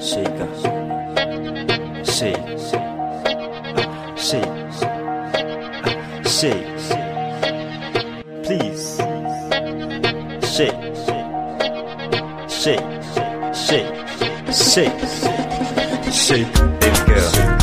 shake, shake, shake shake, please. Shake, shake, shake, shake, shake, it, girl.